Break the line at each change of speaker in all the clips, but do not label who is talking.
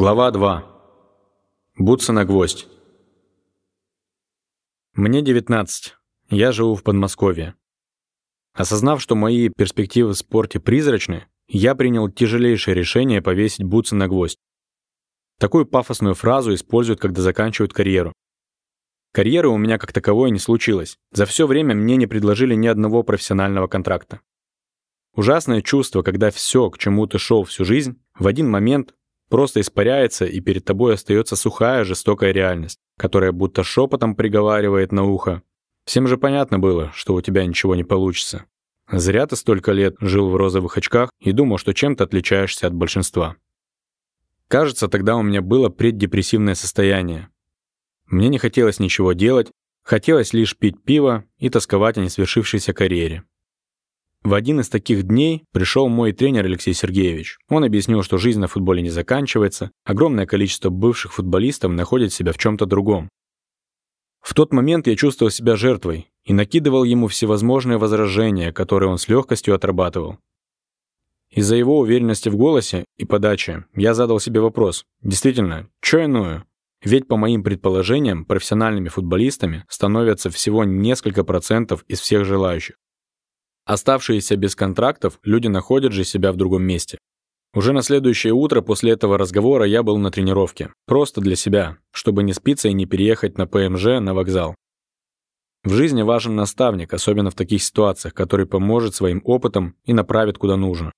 Глава 2. Бутсы на гвоздь. Мне 19. Я живу в Подмосковье. Осознав, что мои перспективы в спорте призрачны, я принял тяжелейшее решение повесить бутсы на гвоздь. Такую пафосную фразу используют, когда заканчивают карьеру. Карьеры у меня как таковой не случилось. За все время мне не предложили ни одного профессионального контракта. Ужасное чувство, когда все, к чему ты шел всю жизнь, в один момент просто испаряется, и перед тобой остается сухая, жестокая реальность, которая будто шепотом приговаривает на ухо. Всем же понятно было, что у тебя ничего не получится. Зря ты столько лет жил в розовых очках и думал, что чем-то отличаешься от большинства. Кажется, тогда у меня было преддепрессивное состояние. Мне не хотелось ничего делать, хотелось лишь пить пиво и тосковать о несвершившейся карьере. В один из таких дней пришел мой тренер Алексей Сергеевич. Он объяснил, что жизнь на футболе не заканчивается, огромное количество бывших футболистов находит себя в чем-то другом. В тот момент я чувствовал себя жертвой и накидывал ему всевозможные возражения, которые он с легкостью отрабатывал. Из-за его уверенности в голосе и подаче я задал себе вопрос, действительно, что иное? Ведь, по моим предположениям, профессиональными футболистами становятся всего несколько процентов из всех желающих. Оставшиеся без контрактов, люди находят же себя в другом месте. Уже на следующее утро после этого разговора я был на тренировке. Просто для себя, чтобы не спиться и не переехать на ПМЖ на вокзал. В жизни важен наставник, особенно в таких ситуациях, который поможет своим опытом и направит куда нужно.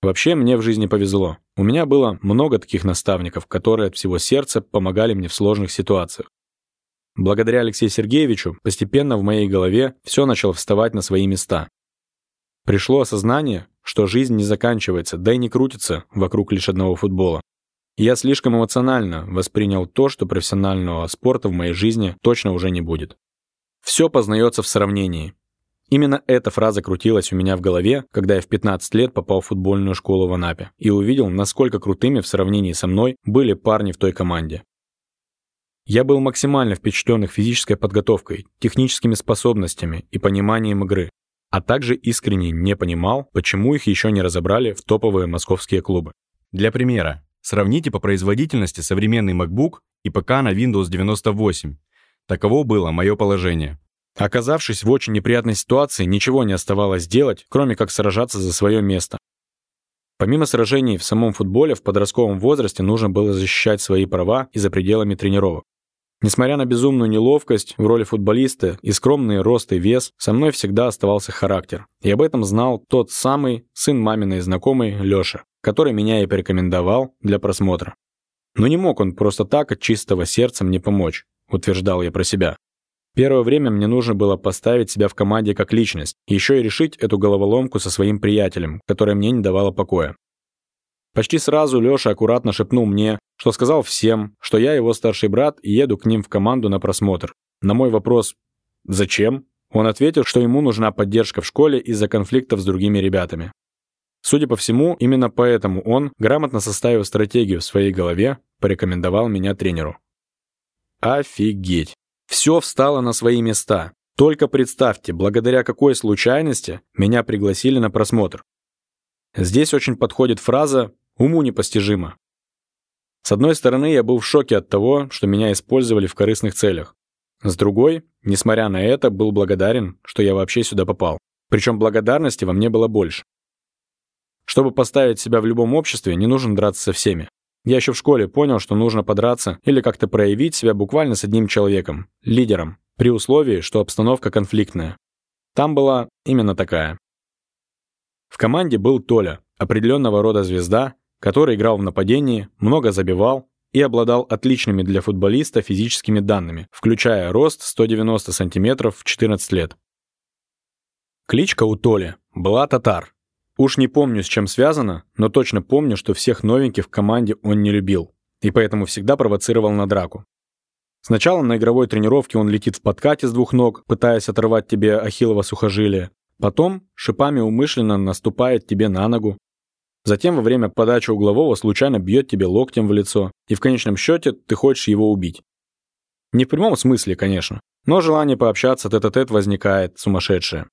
Вообще, мне в жизни повезло. У меня было много таких наставников, которые от всего сердца помогали мне в сложных ситуациях. Благодаря Алексею Сергеевичу постепенно в моей голове все начало вставать на свои места. Пришло осознание, что жизнь не заканчивается, да и не крутится вокруг лишь одного футбола. Я слишком эмоционально воспринял то, что профессионального спорта в моей жизни точно уже не будет. Все познается в сравнении. Именно эта фраза крутилась у меня в голове, когда я в 15 лет попал в футбольную школу в Анапе и увидел, насколько крутыми в сравнении со мной были парни в той команде. Я был максимально впечатлен их физической подготовкой, техническими способностями и пониманием игры, а также искренне не понимал, почему их еще не разобрали в топовые московские клубы.
Для примера, сравните по производительности современный MacBook и ПК на Windows 98. Таково было мое положение.
Оказавшись в очень неприятной ситуации, ничего не оставалось делать, кроме как сражаться за свое место. Помимо сражений в самом футболе, в подростковом возрасте нужно было защищать свои права и за пределами тренировок. Несмотря на безумную неловкость в роли футболиста и скромный рост и вес, со мной всегда оставался характер. И об этом знал тот самый сын маминой знакомый Лёша, который меня и порекомендовал для просмотра. Но не мог он просто так от чистого сердца мне помочь, утверждал я про себя. Первое время мне нужно было поставить себя в команде как личность, еще и решить эту головоломку со своим приятелем, которая мне не давала покоя. Почти сразу Лёша аккуратно шепнул мне, что сказал всем, что я его старший брат и еду к ним в команду на просмотр. На мой вопрос «Зачем?» он ответил, что ему нужна поддержка в школе из-за конфликтов с другими ребятами. Судя по всему, именно поэтому он, грамотно составив стратегию в своей голове, порекомендовал меня тренеру. Офигеть! Все встало на свои места. Только представьте, благодаря какой случайности меня пригласили на просмотр. Здесь очень подходит фраза Уму непостижимо. С одной стороны, я был в шоке от того, что меня использовали в корыстных целях. С другой, несмотря на это, был благодарен, что я вообще сюда попал. Причем благодарности во мне было больше. Чтобы поставить себя в любом обществе, не нужно драться со всеми. Я еще в школе понял, что нужно подраться или как-то проявить себя буквально с одним человеком, лидером, при условии, что обстановка конфликтная. Там была именно такая. В команде был Толя, определенного рода звезда, который играл в нападении, много забивал и обладал отличными для футболиста физическими данными, включая рост 190 см в 14 лет. Кличка у Толи была Татар. Уж не помню, с чем связано, но точно помню, что всех новеньких в команде он не любил, и поэтому всегда провоцировал на драку. Сначала на игровой тренировке он летит в подкате с двух ног, пытаясь оторвать тебе ахиллово сухожилие. Потом шипами умышленно наступает тебе на ногу, Затем во время подачи углового случайно бьет тебе локтем в лицо, и в конечном счете ты хочешь его убить. Не в прямом смысле, конечно, но желание пообщаться тет-а-тет -тет возникает сумасшедшее.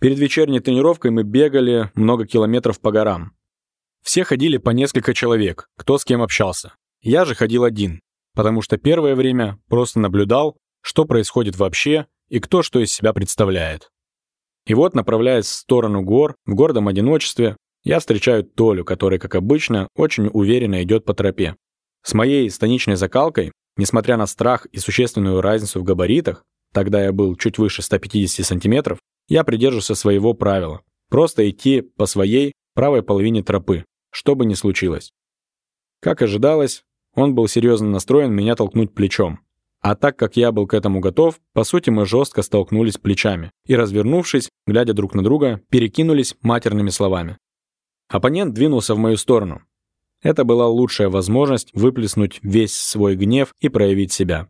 Перед вечерней тренировкой мы бегали много километров по горам. Все ходили по несколько человек, кто с кем общался. Я же ходил один, потому что первое время просто наблюдал, что происходит вообще и кто что из себя представляет. И вот, направляясь в сторону гор, в гордом одиночестве, я встречаю Толю, который, как обычно, очень уверенно идет по тропе. С моей станичной закалкой, несмотря на страх и существенную разницу в габаритах, тогда я был чуть выше 150 сантиметров, я придерживался своего правила. Просто идти по своей правой половине тропы, что бы ни случилось. Как ожидалось, он был серьезно настроен меня толкнуть плечом. А так как я был к этому готов, по сути мы жестко столкнулись плечами и, развернувшись, глядя друг на друга, перекинулись матерными словами. Оппонент двинулся в мою сторону. Это была лучшая возможность выплеснуть весь свой гнев и проявить себя.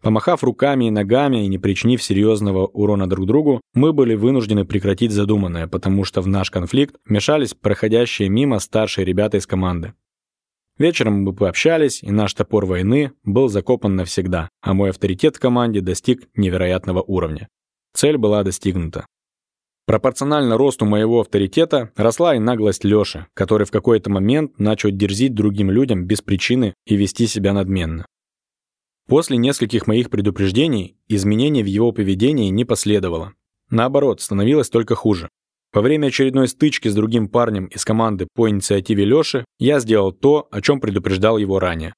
Помахав руками и ногами и не причинив серьезного урона друг другу, мы были вынуждены прекратить задуманное, потому что в наш конфликт мешались проходящие мимо старшие ребята из команды. Вечером мы пообщались, и наш топор войны был закопан навсегда, а мой авторитет в команде достиг невероятного уровня. Цель была достигнута. Пропорционально росту моего авторитета росла и наглость Лёши, который в какой-то момент начал дерзить другим людям без причины и вести себя надменно. После нескольких моих предупреждений изменений в его поведении не последовало. Наоборот, становилось только хуже. Во время очередной стычки с другим парнем из команды по инициативе Лёши я сделал то, о чем предупреждал его ранее.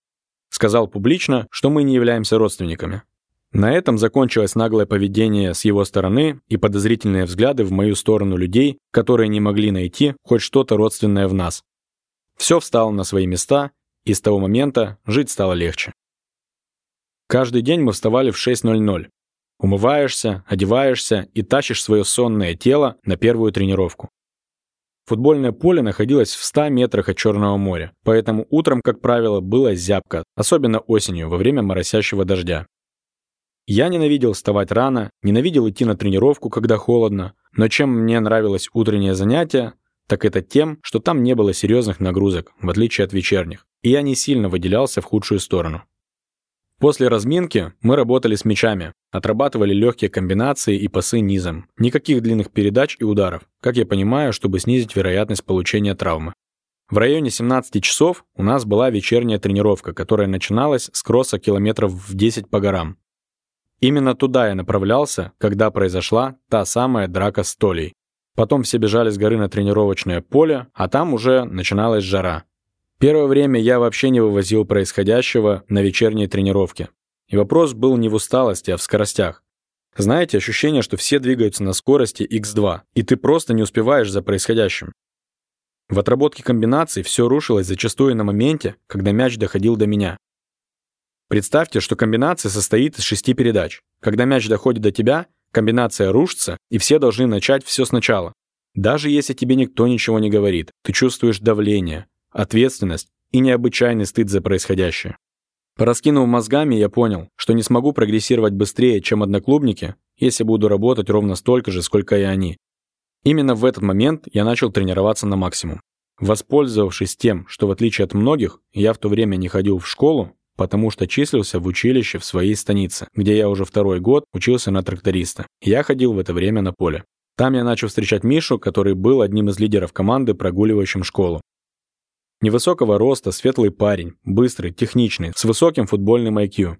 Сказал публично, что мы не являемся родственниками. На этом закончилось наглое поведение с его стороны и подозрительные взгляды в мою сторону людей, которые не могли найти хоть что-то родственное в нас. Все встало на свои места, и с того момента жить стало легче. Каждый день мы вставали в 6.00, Умываешься, одеваешься и тащишь свое сонное тело на первую тренировку. Футбольное поле находилось в 100 метрах от Черного моря, поэтому утром, как правило, было зябко, особенно осенью, во время моросящего дождя. Я ненавидел вставать рано, ненавидел идти на тренировку, когда холодно, но чем мне нравилось утреннее занятие, так это тем, что там не было серьезных нагрузок, в отличие от вечерних, и я не сильно выделялся в худшую сторону. После разминки мы работали с мячами, отрабатывали легкие комбинации и пасы низом. Никаких длинных передач и ударов, как я понимаю, чтобы снизить вероятность получения травмы. В районе 17 часов у нас была вечерняя тренировка, которая начиналась с кросса километров в 10 по горам. Именно туда я направлялся, когда произошла та самая драка с Толей. Потом все бежали с горы на тренировочное поле, а там уже начиналась жара. Первое время я вообще не вывозил происходящего на вечерние тренировки. И вопрос был не в усталости, а в скоростях. Знаете, ощущение, что все двигаются на скорости x2, и ты просто не успеваешь за происходящим. В отработке комбинаций все рушилось зачастую на моменте, когда мяч доходил до меня. Представьте, что комбинация состоит из шести передач. Когда мяч доходит до тебя, комбинация рушится, и все должны начать все сначала. Даже если тебе никто ничего не говорит, ты чувствуешь давление, ответственность и необычайный стыд за происходящее. Пораскинув мозгами, я понял, что не смогу прогрессировать быстрее, чем одноклубники, если буду работать ровно столько же, сколько и они. Именно в этот момент я начал тренироваться на максимум. Воспользовавшись тем, что в отличие от многих, я в то время не ходил в школу, потому что числился в училище в своей станице, где я уже второй год учился на тракториста. Я ходил в это время на поле. Там я начал встречать Мишу, который был одним из лидеров команды, прогуливающим школу. Невысокого роста, светлый парень, быстрый, техничный, с высоким футбольным IQ.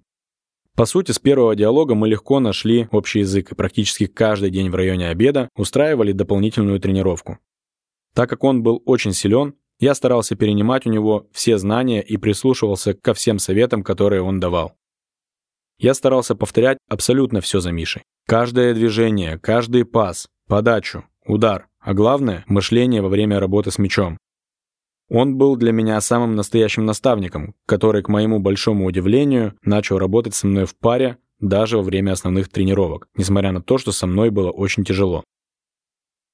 По сути, с первого диалога мы легко нашли общий язык и практически каждый день в районе обеда устраивали дополнительную тренировку. Так как он был очень силен, я старался перенимать у него все знания и прислушивался ко всем советам, которые он давал. Я старался повторять абсолютно все за Мишей. Каждое движение, каждый пас, подачу, удар, а главное – мышление во время работы с мячом. Он был для меня самым настоящим наставником, который, к моему большому удивлению, начал работать со мной в паре даже во время основных тренировок, несмотря на то, что со мной было очень тяжело.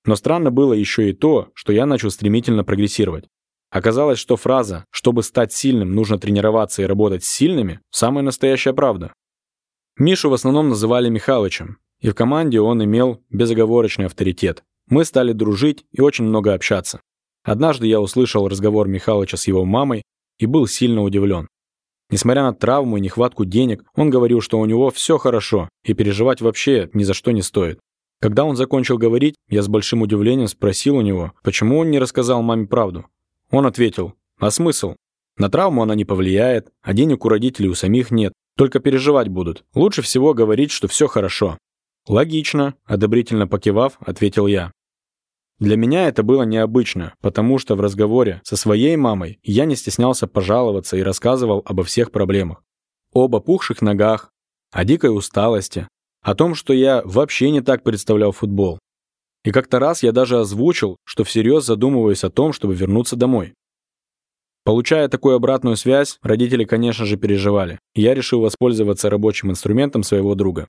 Но странно было еще и то, что я начал стремительно прогрессировать. Оказалось, что фраза «чтобы стать сильным, нужно тренироваться и работать с сильными» – самая настоящая правда. Мишу в основном называли Михалычем, и в команде он имел безоговорочный авторитет. Мы стали дружить и очень много общаться. Однажды я услышал разговор Михалыча с его мамой и был сильно удивлен. Несмотря на травму и нехватку денег, он говорил, что у него все хорошо и переживать вообще ни за что не стоит. Когда он закончил говорить, я с большим удивлением спросил у него, почему он не рассказал маме правду. Он ответил, а смысл? На травму она не повлияет, а денег у родителей у самих нет. Только переживать будут. Лучше всего говорить, что все хорошо. Логично, одобрительно покивав, ответил я. Для меня это было необычно, потому что в разговоре со своей мамой я не стеснялся пожаловаться и рассказывал обо всех проблемах. Об опухших ногах, о дикой усталости, о том, что я вообще не так представлял футбол. И как-то раз я даже озвучил, что всерьез задумываюсь о том, чтобы вернуться домой. Получая такую обратную связь, родители, конечно же, переживали, и я решил воспользоваться рабочим инструментом своего друга.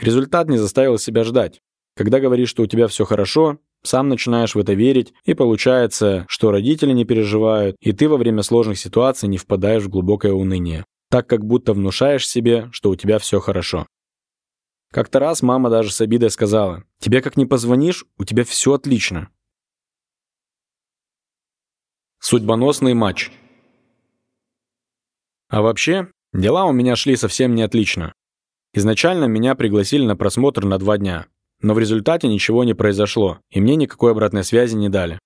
Результат не заставил себя ждать. Когда говоришь, что у тебя все хорошо, сам начинаешь в это верить, и получается, что родители не переживают, и ты во время сложных ситуаций не впадаешь в глубокое уныние, так как будто внушаешь себе, что у тебя все хорошо. Как-то раз мама даже с обидой сказала, «Тебе как не позвонишь, у тебя все отлично». Судьбоносный матч. А вообще, дела у меня шли совсем не отлично. Изначально меня пригласили на просмотр на два дня, но в результате ничего не произошло, и мне никакой обратной связи не дали.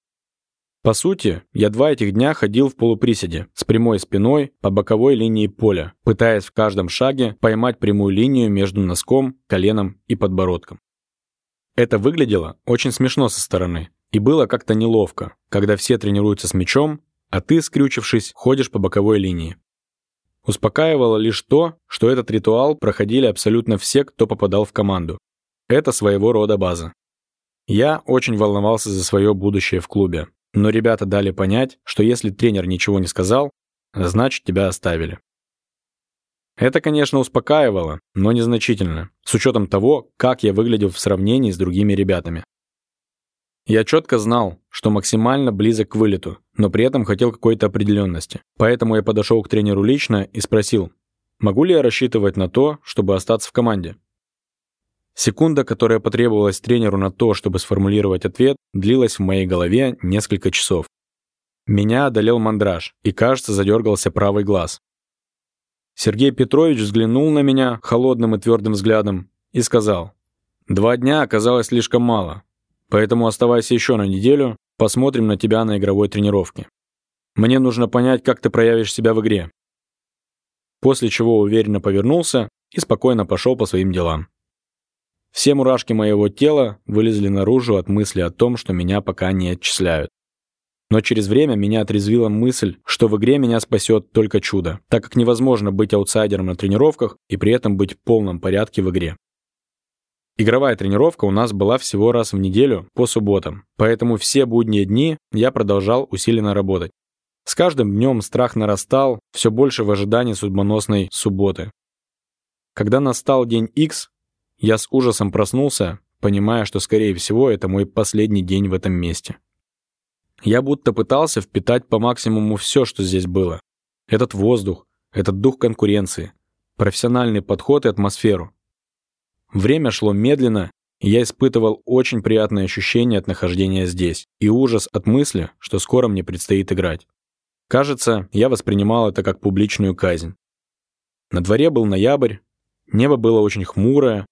По сути, я два этих дня ходил в полуприседе, с прямой спиной по боковой линии поля, пытаясь в каждом шаге поймать прямую линию между носком, коленом и подбородком. Это выглядело очень смешно со стороны, и было как-то неловко, когда все тренируются с мячом, а ты, скрючившись, ходишь по боковой линии. Успокаивало лишь то, что этот ритуал проходили абсолютно все, кто попадал в команду. Это своего рода база. Я очень волновался за свое будущее в клубе, но ребята дали понять, что если тренер ничего не сказал, значит тебя оставили. Это, конечно, успокаивало, но незначительно, с учетом того, как я выглядел в сравнении с другими ребятами. Я четко знал, что максимально близок к вылету, но при этом хотел какой-то определенности. Поэтому я подошел к тренеру лично и спросил, могу ли я рассчитывать на то, чтобы остаться в команде. Секунда, которая потребовалась тренеру на то, чтобы сформулировать ответ, длилась в моей голове несколько часов. Меня одолел мандраж, и, кажется, задергался правый глаз. Сергей Петрович взглянул на меня холодным и твердым взглядом и сказал, «Два дня оказалось слишком мало. Поэтому оставайся еще на неделю, посмотрим на тебя на игровой тренировке. Мне нужно понять, как ты проявишь себя в игре. После чего уверенно повернулся и спокойно пошел по своим делам. Все мурашки моего тела вылезли наружу от мысли о том, что меня пока не отчисляют. Но через время меня отрезвила мысль, что в игре меня спасет только чудо, так как невозможно быть аутсайдером на тренировках и при этом быть в полном порядке в игре. Игровая тренировка у нас была всего раз в неделю по субботам, поэтому все будние дни я продолжал усиленно работать. С каждым днем страх нарастал, все больше в ожидании судьбоносной субботы. Когда настал день X, я с ужасом проснулся, понимая, что, скорее всего, это мой последний день в этом месте. Я будто пытался впитать по максимуму все, что здесь было. Этот воздух, этот дух конкуренции, профессиональный подход и атмосферу. Время шло медленно, и я испытывал очень приятное ощущение от нахождения здесь и ужас от мысли, что скоро мне предстоит играть. Кажется, я воспринимал это как публичную казнь. На дворе был ноябрь, небо было очень хмурое,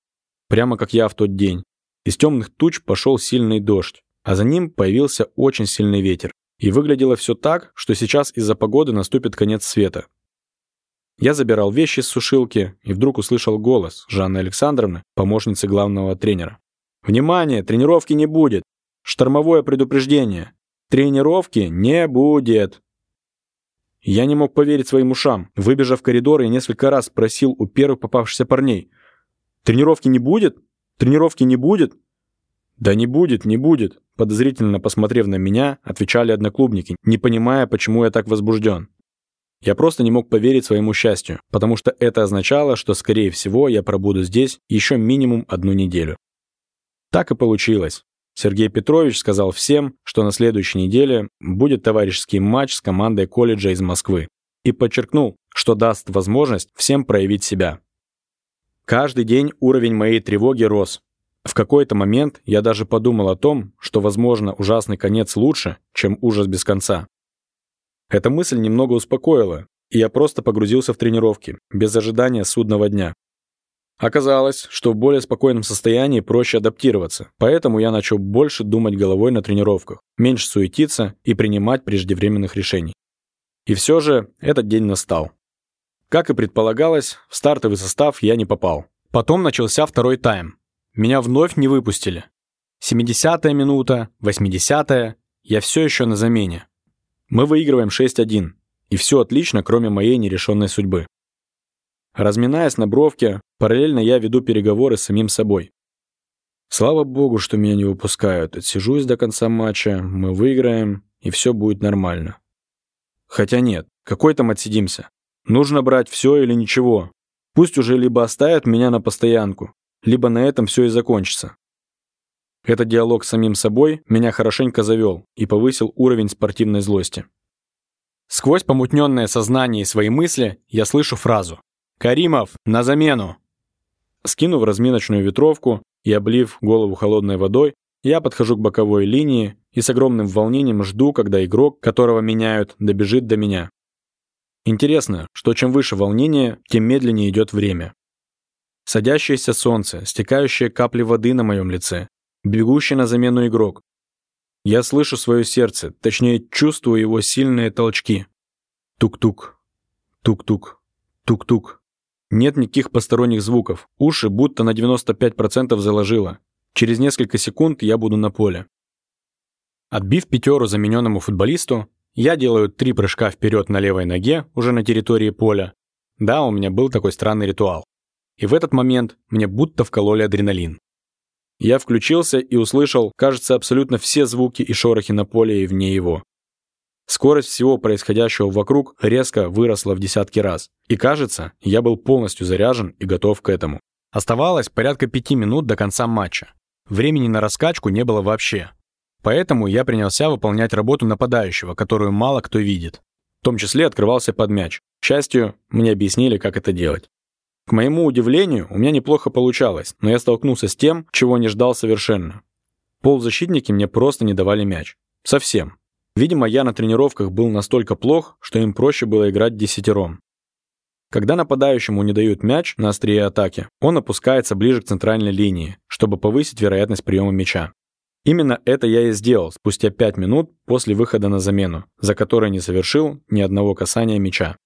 прямо как я в тот день. Из темных туч пошел сильный дождь, а за ним появился очень сильный ветер. И выглядело все так, что сейчас из-за погоды наступит конец света. Я забирал вещи с сушилки и вдруг услышал голос Жанны Александровны, помощницы главного тренера. «Внимание! Тренировки не будет! Штормовое предупреждение! Тренировки не будет!» Я не мог поверить своим ушам. Выбежав в коридор, и несколько раз спросил у первых попавшихся парней. «Тренировки не будет? Тренировки не будет?» «Да не будет, не будет», подозрительно посмотрев на меня, отвечали одноклубники, не понимая, почему я так возбужден. Я просто не мог поверить своему счастью, потому что это означало, что, скорее всего, я пробуду здесь еще минимум одну неделю. Так и получилось. Сергей Петрович сказал всем, что на следующей неделе будет товарищеский матч с командой колледжа из Москвы и подчеркнул, что даст возможность всем проявить себя. Каждый день уровень моей тревоги рос. В какой-то момент я даже подумал о том, что, возможно, ужасный конец лучше, чем ужас без конца. Эта мысль немного успокоила, и я просто погрузился в тренировки, без ожидания судного дня. Оказалось, что в более спокойном состоянии проще адаптироваться, поэтому я начал больше думать головой на тренировках, меньше суетиться и принимать преждевременных решений. И все же этот день настал. Как и предполагалось, в стартовый состав я не попал. Потом начался второй тайм. Меня вновь не выпустили. 70-я минута, 80-я, я все еще на замене. Мы выигрываем 6-1, и все отлично, кроме моей нерешенной судьбы. Разминаясь на бровке, параллельно я веду переговоры с самим собой. Слава богу, что меня не выпускают. Отсижусь до конца матча, мы выиграем, и все будет нормально. Хотя нет, какой там отсидимся? Нужно брать все или ничего. Пусть уже либо оставят меня на постоянку, либо на этом все и закончится. Этот диалог с самим собой меня хорошенько завел и повысил уровень спортивной злости. Сквозь помутненное сознание и свои мысли я слышу фразу «Каримов, на замену!» Скинув разминочную ветровку и облив голову холодной водой, я подхожу к боковой линии и с огромным волнением жду, когда игрок, которого меняют, добежит до меня. Интересно, что чем выше волнение, тем медленнее идет время. Садящееся солнце, стекающие капли воды на моем лице, бегущий на замену игрок. Я слышу свое сердце, точнее чувствую его сильные толчки. Тук-тук, тук-тук, тук-тук. Нет никаких посторонних звуков. Уши будто на 95% заложило. Через несколько секунд я буду на поле. Отбив пятеру замененному футболисту, я делаю три прыжка вперед на левой ноге, уже на территории поля. Да, у меня был такой странный ритуал. И в этот момент мне будто вкололи адреналин. Я включился и услышал, кажется, абсолютно все звуки и шорохи на поле и вне его. Скорость всего происходящего вокруг резко выросла в десятки раз. И кажется, я был полностью заряжен и готов к этому. Оставалось порядка пяти минут до конца матча. Времени на раскачку не было вообще. Поэтому я принялся выполнять работу нападающего, которую мало кто видит. В том числе открывался под мяч. К счастью, мне объяснили, как это делать. К моему удивлению, у меня неплохо получалось, но я столкнулся с тем, чего не ждал совершенно. Полузащитники мне просто не давали мяч. Совсем. Видимо, я на тренировках был настолько плох, что им проще было играть десятером. Когда нападающему не дают мяч на острие атаки, он опускается ближе к центральной линии, чтобы повысить вероятность приема мяча. Именно это я и сделал спустя 5 минут после выхода на замену, за которое не совершил ни одного касания мяча.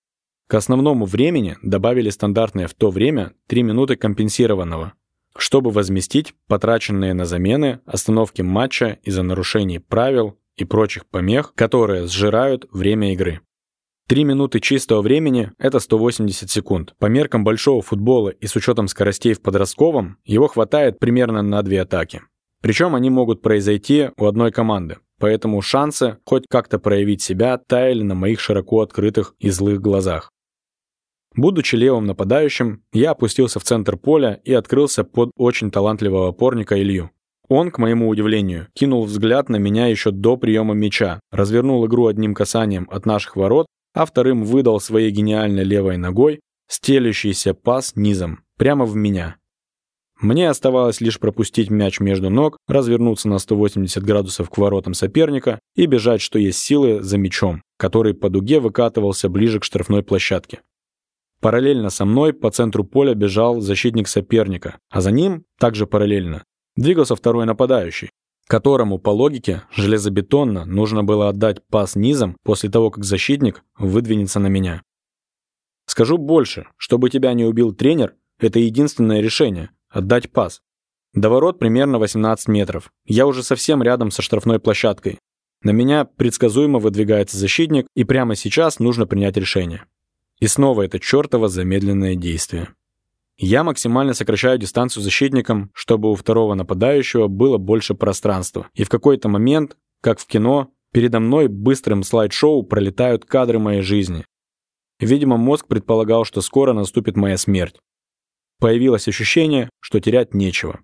К основному времени добавили стандартные в то время 3 минуты компенсированного, чтобы возместить потраченные на замены остановки матча из-за нарушений правил и прочих помех, которые сжирают время игры. Три минуты чистого времени – это 180 секунд. По меркам большого футбола и с учетом скоростей в подростковом, его хватает примерно на две атаки. Причем они могут произойти у одной команды, поэтому шансы хоть как-то проявить себя таяли на моих широко открытых и злых глазах. Будучи левым нападающим, я опустился в центр поля и открылся под очень талантливого опорника Илью. Он, к моему удивлению, кинул взгляд на меня еще до приема мяча, развернул игру одним касанием от наших ворот, а вторым выдал своей гениальной левой ногой стелющийся пас низом, прямо в меня. Мне оставалось лишь пропустить мяч между ног, развернуться на 180 градусов к воротам соперника и бежать, что есть силы, за мячом, который по дуге выкатывался ближе к штрафной площадке. Параллельно со мной по центру поля бежал защитник соперника, а за ним, также параллельно, двигался второй нападающий, которому, по логике, железобетонно нужно было отдать пас низом после того, как защитник выдвинется на меня. Скажу больше, чтобы тебя не убил тренер, это единственное решение – отдать пас. До ворот примерно 18 метров. Я уже совсем рядом со штрафной площадкой. На меня предсказуемо выдвигается защитник, и прямо сейчас нужно принять решение. И снова это чертово замедленное действие. Я максимально сокращаю дистанцию защитникам, чтобы у второго нападающего было больше пространства. И в какой-то момент, как в кино, передо мной быстрым слайд-шоу пролетают кадры моей жизни. Видимо, мозг предполагал, что скоро наступит моя смерть. Появилось ощущение, что терять нечего.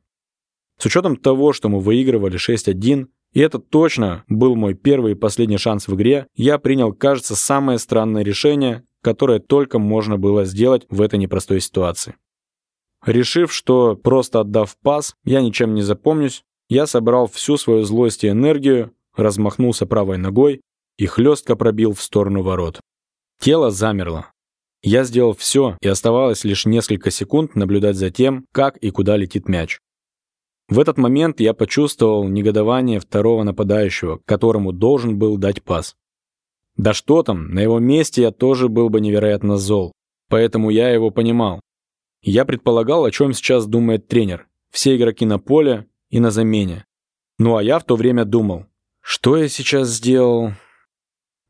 С учетом того, что мы выигрывали 6-1, и это точно был мой первый и последний шанс в игре, я принял, кажется, самое странное решение, которое только можно было сделать в этой непростой ситуации. Решив, что просто отдав пас, я ничем не запомнюсь, я собрал всю свою злость и энергию, размахнулся правой ногой и хлестко пробил в сторону ворот. Тело замерло. Я сделал все, и оставалось лишь несколько секунд наблюдать за тем, как и куда летит мяч. В этот момент я почувствовал негодование второго нападающего, которому должен был дать пас. Да что там, на его месте я тоже был бы невероятно зол, поэтому я его понимал. Я предполагал, о чем сейчас думает тренер. Все игроки на поле и на замене. Ну а я в то время думал, что я сейчас сделал?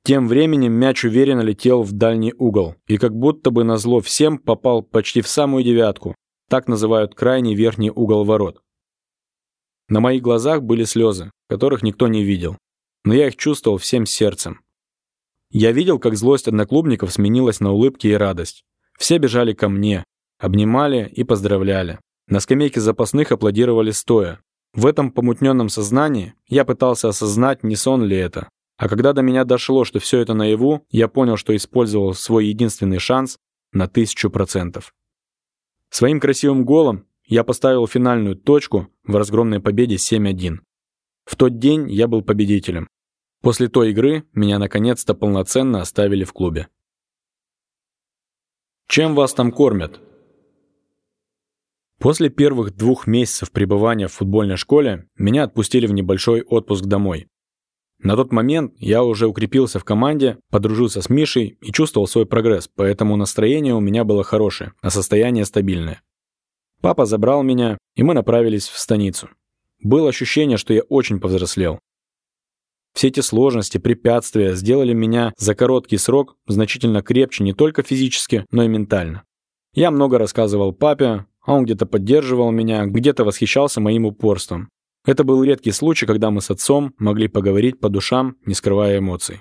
Тем временем мяч уверенно летел в дальний угол и как будто бы назло всем попал почти в самую девятку. Так называют крайний верхний угол ворот. На моих глазах были слезы, которых никто не видел. Но я их чувствовал всем сердцем. Я видел, как злость одноклубников сменилась на улыбки и радость. Все бежали ко мне, обнимали и поздравляли. На скамейке запасных аплодировали стоя. В этом помутненном сознании я пытался осознать, не сон ли это. А когда до меня дошло, что все это наяву, я понял, что использовал свой единственный шанс на тысячу процентов. Своим красивым голом я поставил финальную точку в разгромной победе 7-1. В тот день я был победителем. После той игры меня наконец-то полноценно оставили в клубе. Чем вас там кормят? После первых двух месяцев пребывания в футбольной школе меня отпустили в небольшой отпуск домой. На тот момент я уже укрепился в команде, подружился с Мишей и чувствовал свой прогресс, поэтому настроение у меня было хорошее, а состояние стабильное. Папа забрал меня, и мы направились в станицу. Было ощущение, что я очень повзрослел. Все эти сложности, препятствия сделали меня за короткий срок значительно крепче не только физически, но и ментально. Я много рассказывал папе, а он где-то поддерживал меня, где-то восхищался моим упорством. Это был редкий случай, когда мы с отцом могли поговорить по душам, не скрывая эмоций.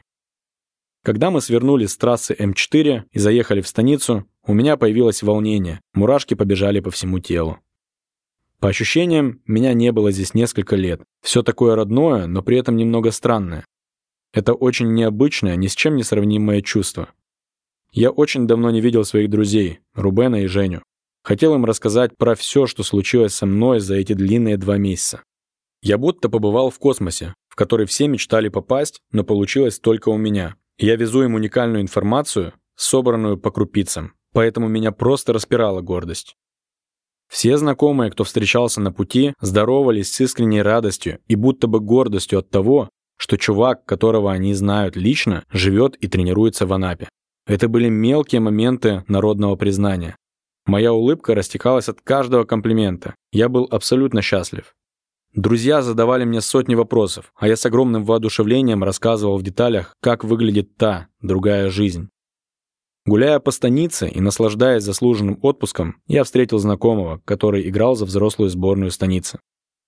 Когда мы свернули с трассы М4 и заехали в станицу, у меня появилось волнение, мурашки побежали по всему телу. По ощущениям, меня не было здесь несколько лет. Все такое родное, но при этом немного странное. Это очень необычное, ни с чем не сравнимое чувство. Я очень давно не видел своих друзей, Рубена и Женю. Хотел им рассказать про все, что случилось со мной за эти длинные два месяца. Я будто побывал в космосе, в который все мечтали попасть, но получилось только у меня. Я везу им уникальную информацию, собранную по крупицам, поэтому меня просто распирала гордость. Все знакомые, кто встречался на пути, здоровались с искренней радостью и будто бы гордостью от того, что чувак, которого они знают лично, живет и тренируется в Анапе. Это были мелкие моменты народного признания. Моя улыбка растекалась от каждого комплимента. Я был абсолютно счастлив. Друзья задавали мне сотни вопросов, а я с огромным воодушевлением рассказывал в деталях, как выглядит та, другая жизнь. Гуляя по станице и наслаждаясь заслуженным отпуском, я встретил знакомого, который играл за взрослую сборную станицы.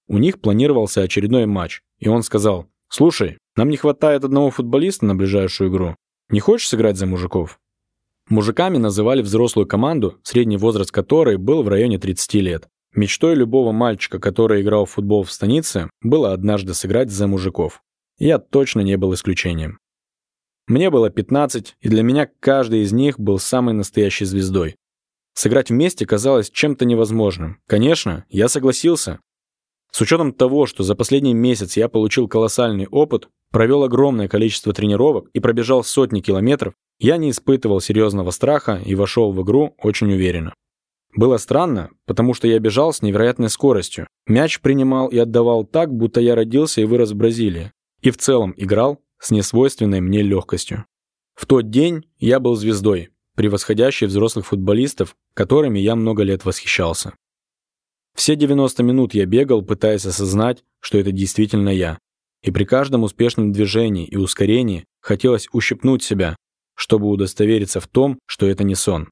У них планировался очередной матч, и он сказал, «Слушай, нам не хватает одного футболиста на ближайшую игру. Не хочешь сыграть за мужиков?» Мужиками называли взрослую команду, средний возраст которой был в районе 30 лет. Мечтой любого мальчика, который играл в футбол в станице, было однажды сыграть за мужиков. Я точно не был исключением. Мне было 15, и для меня каждый из них был самой настоящей звездой. Сыграть вместе казалось чем-то невозможным. Конечно, я согласился. С учетом того, что за последний месяц я получил колоссальный опыт, провел огромное количество тренировок и пробежал сотни километров, я не испытывал серьезного страха и вошел в игру очень уверенно. Было странно, потому что я бежал с невероятной скоростью. Мяч принимал и отдавал так, будто я родился и вырос в Бразилии. И в целом играл с несвойственной мне легкостью. В тот день я был звездой, превосходящей взрослых футболистов, которыми я много лет восхищался. Все 90 минут я бегал, пытаясь осознать, что это действительно я. И при каждом успешном движении и ускорении хотелось ущипнуть себя, чтобы удостовериться в том, что это не сон.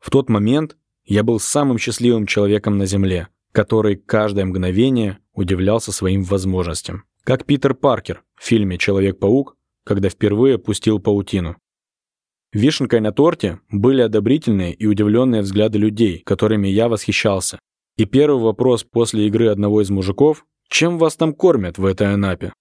В тот момент я был самым счастливым человеком на Земле, который каждое мгновение удивлялся своим возможностям. Как Питер Паркер в фильме «Человек-паук», когда впервые пустил паутину. Вишенкой на торте были одобрительные и удивленные взгляды людей, которыми я восхищался. И первый вопрос после игры одного из мужиков «Чем вас там кормят в этой Анапе?»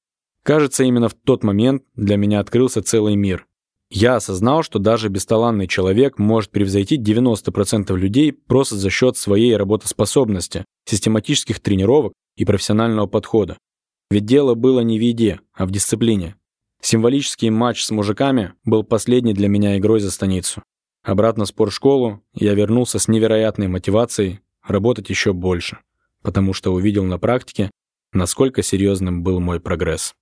Кажется, именно в тот момент для меня открылся целый мир. Я осознал, что даже бесталанный человек может превзойти 90% людей просто за счет своей работоспособности, систематических тренировок и профессионального подхода. Ведь дело было не в еде, а в дисциплине. Символический матч с мужиками был последней для меня игрой за станицу. Обратно в спортшколу я вернулся с невероятной мотивацией работать еще больше, потому что увидел на практике, насколько серьезным был мой прогресс.